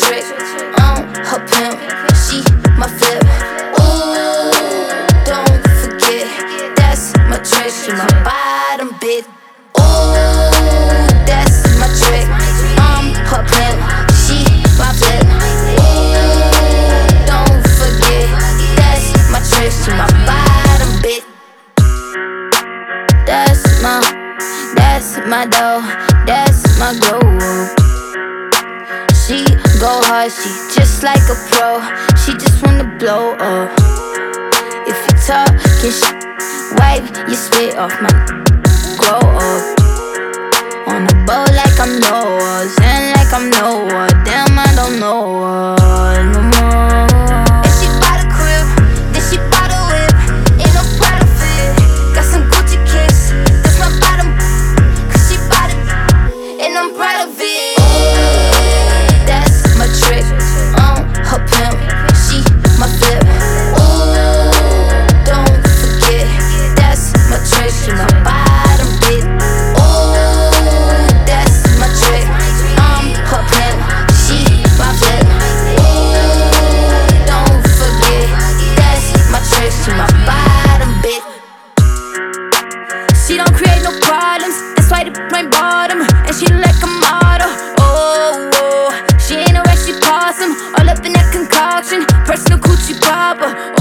trick. I'm her pimp, she my flip. Ooh, don't forget, that's my trick. She my bottom bit. Ooh, that's my trick. I'm her pimp, she my flip. Ooh, don't forget, that's my trick. She my bottom bit. That's my, that's my dough, that's my glow. she she just like a pro, she just wanna blow up. If you talk, can she wipe your spit off my grow up? On a boat my bottom. And she like a model. Oh, oh. she ain't a rushy possum. All up in that concoction, personal coochie popper.